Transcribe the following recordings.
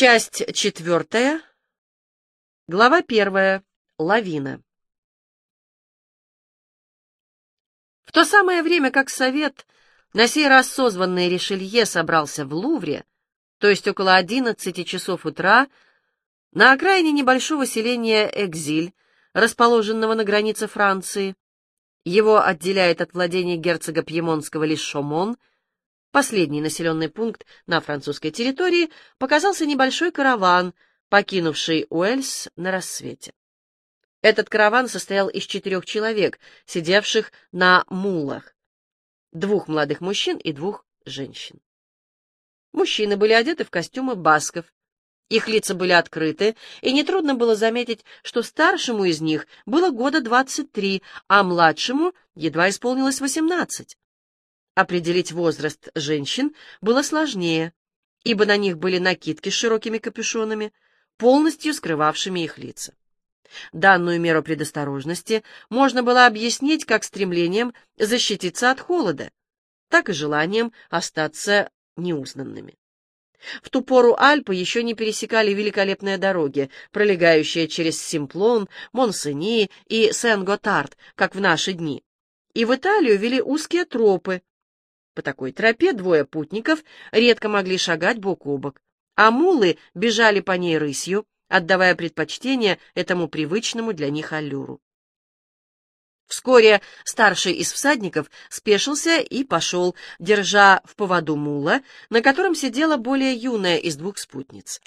Часть четвертая, глава первая, лавина. В то самое время, как совет, на сей раз созванный Ришелье, собрался в Лувре, то есть около одиннадцати часов утра, на окраине небольшого селения Экзиль, расположенного на границе Франции, его отделяет от владения герцога Пьемонского лишь Шомон, последний населенный пункт на французской территории, показался небольшой караван, покинувший Уэльс на рассвете. Этот караван состоял из четырех человек, сидевших на мулах, двух молодых мужчин и двух женщин. Мужчины были одеты в костюмы басков, их лица были открыты, и нетрудно было заметить, что старшему из них было года двадцать три, а младшему едва исполнилось восемнадцать. Определить возраст женщин было сложнее, ибо на них были накидки с широкими капюшонами, полностью скрывавшими их лица. Данную меру предосторожности можно было объяснить как стремлением защититься от холода, так и желанием остаться неузнанными. В ту пору Альпы еще не пересекали великолепные дороги, пролегающие через Симплон, Монсени и Сен-Готард, как в наши дни. И в Италию вели узкие тропы. По такой тропе двое путников редко могли шагать бок о бок, а мулы бежали по ней рысью, отдавая предпочтение этому привычному для них аллюру. Вскоре старший из всадников спешился и пошел, держа в поводу мула, на котором сидела более юная из двух спутниц.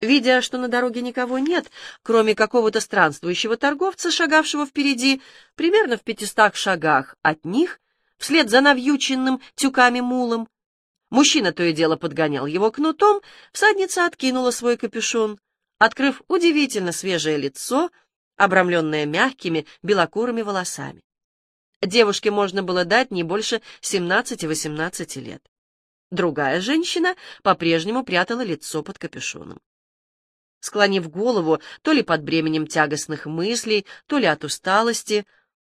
Видя, что на дороге никого нет, кроме какого-то странствующего торговца, шагавшего впереди, примерно в пятистах шагах от них, вслед за навьюченным тюками мулом, мужчина то и дело подгонял его кнутом, всадница откинула свой капюшон, открыв удивительно свежее лицо, обрамленная мягкими белокурыми волосами. Девушке можно было дать не больше 17-18 лет. Другая женщина по-прежнему прятала лицо под капюшоном. Склонив голову, то ли под бременем тягостных мыслей, то ли от усталости,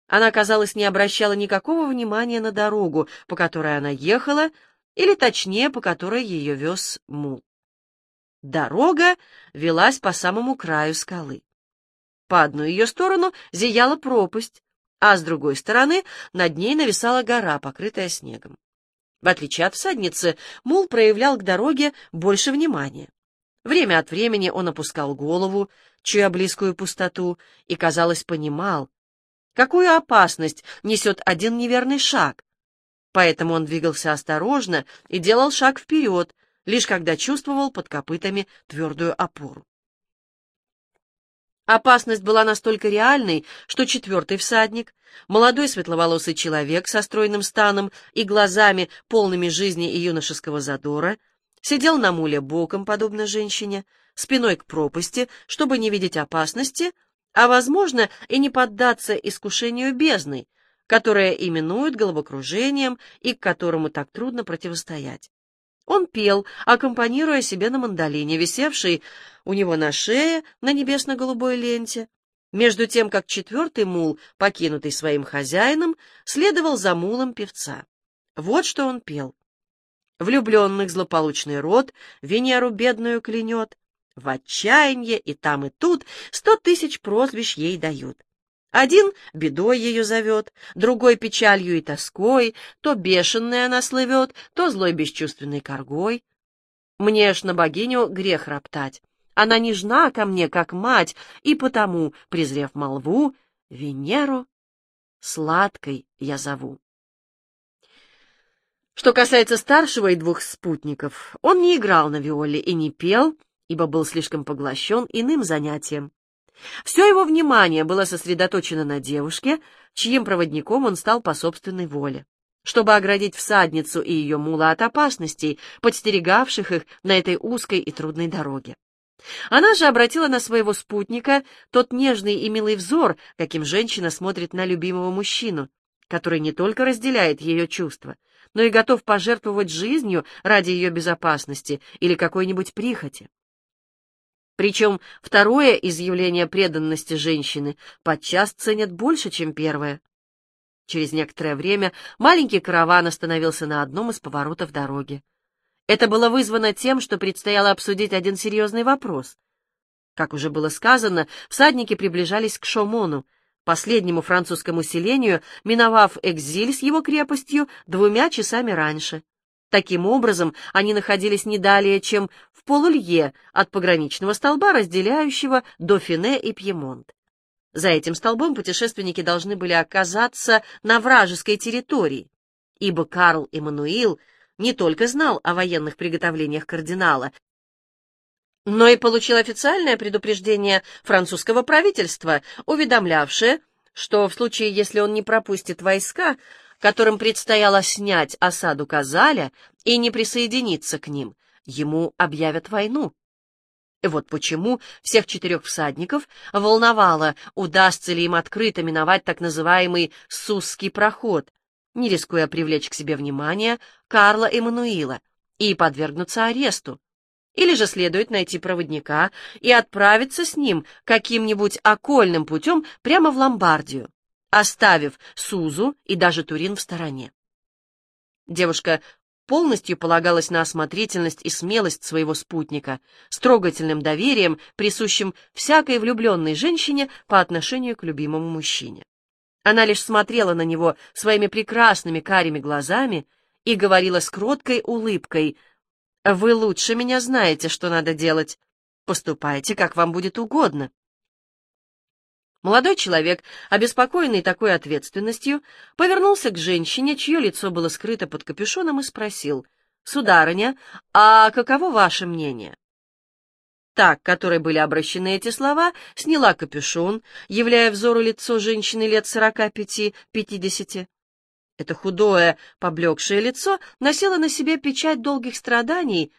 она, казалось, не обращала никакого внимания на дорогу, по которой она ехала, или, точнее, по которой ее вез мул. Дорога велась по самому краю скалы. По одну ее сторону зияла пропасть, а с другой стороны над ней нависала гора, покрытая снегом. В отличие от всадницы, мул проявлял к дороге больше внимания. Время от времени он опускал голову, чуя близкую пустоту, и, казалось, понимал, какую опасность несет один неверный шаг. Поэтому он двигался осторожно и делал шаг вперед, лишь когда чувствовал под копытами твердую опору. Опасность была настолько реальной, что четвертый всадник, молодой светловолосый человек со стройным станом и глазами, полными жизни и юношеского задора, сидел на муле боком, подобно женщине, спиной к пропасти, чтобы не видеть опасности, а, возможно, и не поддаться искушению бездны, которое именуют головокружением и к которому так трудно противостоять. Он пел, аккомпанируя себе на мандолине, висевшей у него на шее на небесно-голубой ленте, между тем, как четвертый мул, покинутый своим хозяином, следовал за мулом певца. Вот что он пел. Влюбленных злополучный род Венеру бедную клянет, в отчаянье и там и тут сто тысяч прозвищ ей дают. Один бедой ее зовет, другой печалью и тоской, то бешеная она слывет, то злой бесчувственной коргой. Мне ж на богиню грех роптать. Она нежна ко мне, как мать, и потому, презрев молву, Венеру сладкой я зову. Что касается старшего и двух спутников, он не играл на виоле и не пел, ибо был слишком поглощен иным занятием. Все его внимание было сосредоточено на девушке, чьим проводником он стал по собственной воле, чтобы оградить всадницу и ее мула от опасностей, подстерегавших их на этой узкой и трудной дороге. Она же обратила на своего спутника тот нежный и милый взор, каким женщина смотрит на любимого мужчину, который не только разделяет ее чувства, но и готов пожертвовать жизнью ради ее безопасности или какой-нибудь прихоти. Причем второе изъявление преданности женщины подчас ценят больше, чем первое. Через некоторое время маленький караван остановился на одном из поворотов дороги. Это было вызвано тем, что предстояло обсудить один серьезный вопрос. Как уже было сказано, всадники приближались к Шомону, последнему французскому селению, миновав Экзиль с его крепостью двумя часами раньше. Таким образом, они находились не далее, чем в полулье от пограничного столба, разделяющего Дофине и Пьемонт. За этим столбом путешественники должны были оказаться на вражеской территории, ибо Карл Эммануил не только знал о военных приготовлениях кардинала, но и получил официальное предупреждение французского правительства, уведомлявшее, что в случае, если он не пропустит войска, которым предстояло снять осаду Казаля и не присоединиться к ним, ему объявят войну. Вот почему всех четырех всадников волновало, удастся ли им открыто миновать так называемый Сусский проход, не рискуя привлечь к себе внимание Карла Эммануила и подвергнуться аресту. Или же следует найти проводника и отправиться с ним каким-нибудь окольным путем прямо в Ломбардию, оставив Сузу и даже Турин в стороне. Девушка полностью полагалась на осмотрительность и смелость своего спутника, с трогательным доверием, присущим всякой влюбленной женщине по отношению к любимому мужчине. Она лишь смотрела на него своими прекрасными карими глазами и говорила с кроткой улыбкой «Вы лучше меня знаете, что надо делать. Поступайте, как вам будет угодно». Молодой человек, обеспокоенный такой ответственностью, повернулся к женщине, чье лицо было скрыто под капюшоном, и спросил, «Сударыня, а каково ваше мнение?» Так, которой были обращены эти слова, сняла капюшон, являя взору лицо женщины лет сорока пяти-пятидесяти. Это худое, поблекшее лицо носило на себе печать долгих страданий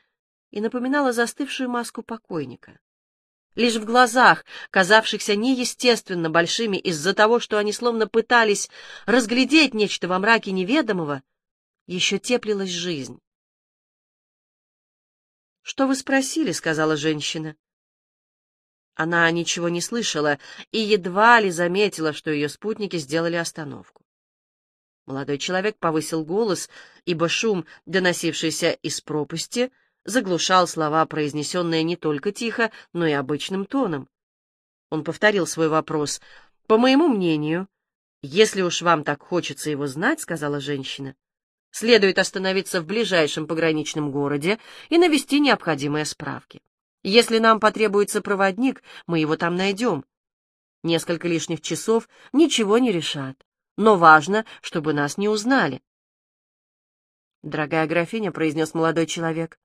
и напоминало застывшую маску покойника. Лишь в глазах, казавшихся неестественно большими из-за того, что они словно пытались разглядеть нечто во мраке неведомого, еще теплилась жизнь. «Что вы спросили?» — сказала женщина. Она ничего не слышала и едва ли заметила, что ее спутники сделали остановку. Молодой человек повысил голос, ибо шум, доносившийся из пропасти, — заглушал слова, произнесенные не только тихо, но и обычным тоном. Он повторил свой вопрос. «По моему мнению, если уж вам так хочется его знать, — сказала женщина, — следует остановиться в ближайшем пограничном городе и навести необходимые справки. Если нам потребуется проводник, мы его там найдем. Несколько лишних часов ничего не решат, но важно, чтобы нас не узнали. «Дорогая графиня», — произнес молодой человек,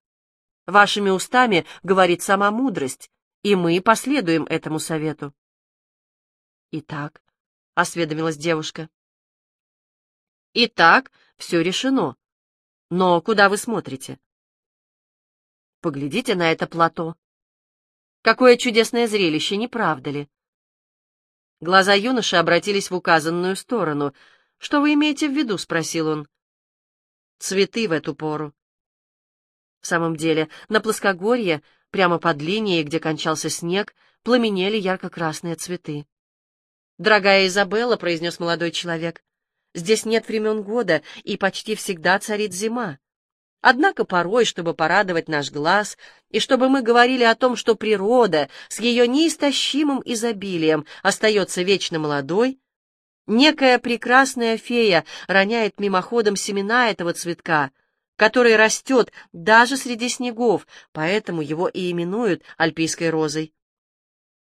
Вашими устами говорит сама мудрость, и мы последуем этому совету. Итак, — осведомилась девушка. Итак, все решено. Но куда вы смотрите? Поглядите на это плато. Какое чудесное зрелище, не правда ли? Глаза юноши обратились в указанную сторону. «Что вы имеете в виду?» — спросил он. «Цветы в эту пору. В самом деле, на плоскогорье, прямо под линией, где кончался снег, пламенели ярко-красные цветы. «Дорогая Изабелла», — произнес молодой человек, — «здесь нет времен года, и почти всегда царит зима. Однако порой, чтобы порадовать наш глаз, и чтобы мы говорили о том, что природа с ее неистощимым изобилием остается вечно молодой, некая прекрасная фея роняет мимоходом семена этого цветка — который растет даже среди снегов, поэтому его и именуют альпийской розой.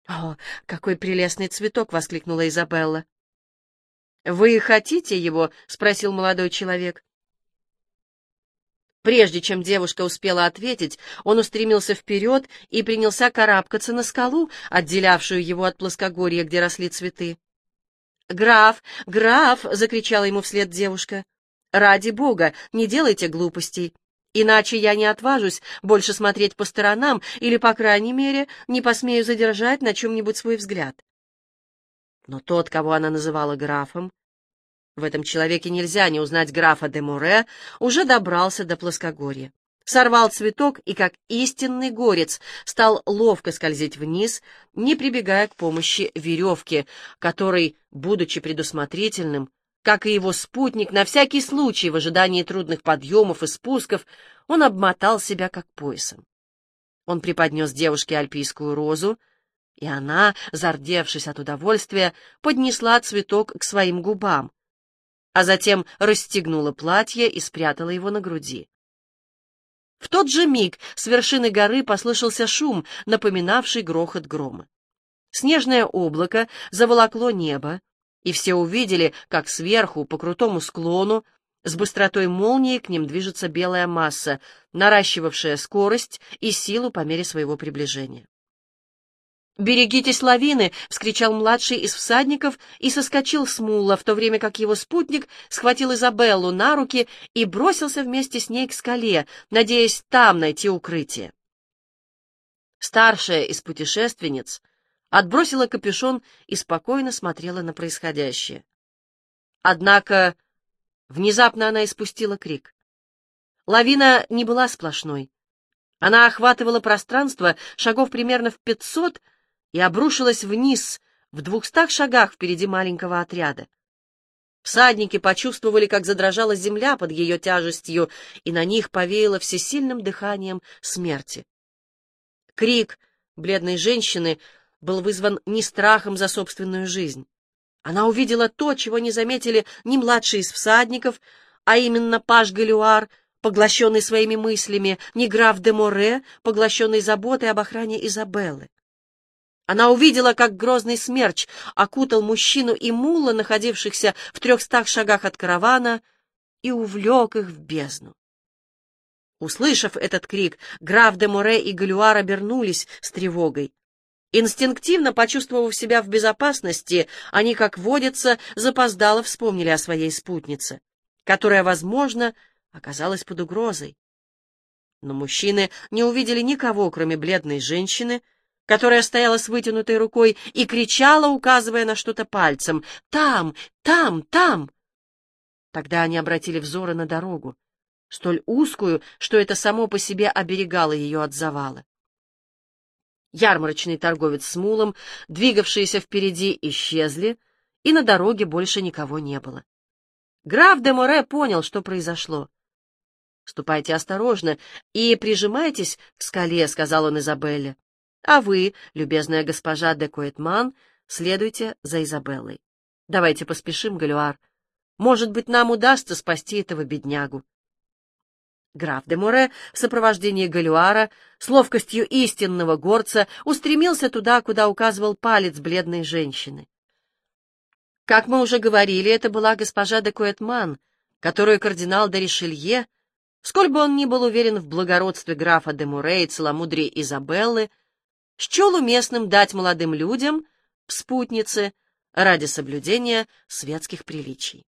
«О, какой прелестный цветок!» — воскликнула Изабелла. «Вы хотите его?» — спросил молодой человек. Прежде чем девушка успела ответить, он устремился вперед и принялся карабкаться на скалу, отделявшую его от плоскогорья, где росли цветы. «Граф! Граф!» — закричала ему вслед девушка. Ради бога, не делайте глупостей, иначе я не отважусь больше смотреть по сторонам или, по крайней мере, не посмею задержать на чем-нибудь свой взгляд. Но тот, кого она называла графом, в этом человеке нельзя не узнать графа де Муре, уже добрался до плоскогорья. Сорвал цветок и, как истинный горец, стал ловко скользить вниз, не прибегая к помощи веревки, которой, будучи предусмотрительным, Как и его спутник, на всякий случай в ожидании трудных подъемов и спусков он обмотал себя как поясом. Он преподнес девушке альпийскую розу, и она, зардевшись от удовольствия, поднесла цветок к своим губам, а затем расстегнула платье и спрятала его на груди. В тот же миг с вершины горы послышался шум, напоминавший грохот грома. Снежное облако заволокло небо, и все увидели, как сверху, по крутому склону, с быстротой молнии к ним движется белая масса, наращивавшая скорость и силу по мере своего приближения. «Берегитесь лавины!» — вскричал младший из всадников и соскочил с мула, в то время как его спутник схватил Изабеллу на руки и бросился вместе с ней к скале, надеясь там найти укрытие. Старшая из путешественниц отбросила капюшон и спокойно смотрела на происходящее. Однако внезапно она испустила крик. Лавина не была сплошной. Она охватывала пространство шагов примерно в пятьсот, и обрушилась вниз в двухстах шагах впереди маленького отряда. Всадники почувствовали, как задрожала земля под ее тяжестью, и на них повеяло всесильным дыханием смерти. Крик бледной женщины был вызван не страхом за собственную жизнь. Она увидела то, чего не заметили ни младший из всадников, а именно паж Галюар, поглощенный своими мыслями, ни граф де Море, поглощенный заботой об охране Изабеллы. Она увидела, как грозный смерч окутал мужчину и мула, находившихся в трехстах шагах от каравана, и увлек их в бездну. Услышав этот крик, граф де Море и Галюар обернулись с тревогой. Инстинктивно почувствовав себя в безопасности, они, как водится, запоздало вспомнили о своей спутнице, которая, возможно, оказалась под угрозой. Но мужчины не увидели никого, кроме бледной женщины, которая стояла с вытянутой рукой и кричала, указывая на что-то пальцем. «Там! Там! Там!» Тогда они обратили взоры на дорогу, столь узкую, что это само по себе оберегало ее от завала. Ярмарочный торговец с мулом, двигавшиеся впереди, исчезли, и на дороге больше никого не было. Граф де Море понял, что произошло. «Ступайте осторожно и прижимайтесь к скале», — сказал он Изабелле. А вы, любезная госпожа де Коэтман, следуйте за Изабеллой. Давайте поспешим, Галюар. Может быть, нам удастся спасти этого беднягу. Граф де Море в сопровождении Галюара с ловкостью истинного горца устремился туда, куда указывал палец бледной женщины. Как мы уже говорили, это была госпожа де Куэтман, которую кардинал де Ришелье, сколь бы он ни был уверен в благородстве графа де Муре и целомудрии Изабеллы, счел уместным дать молодым людям в спутнице ради соблюдения светских приличий.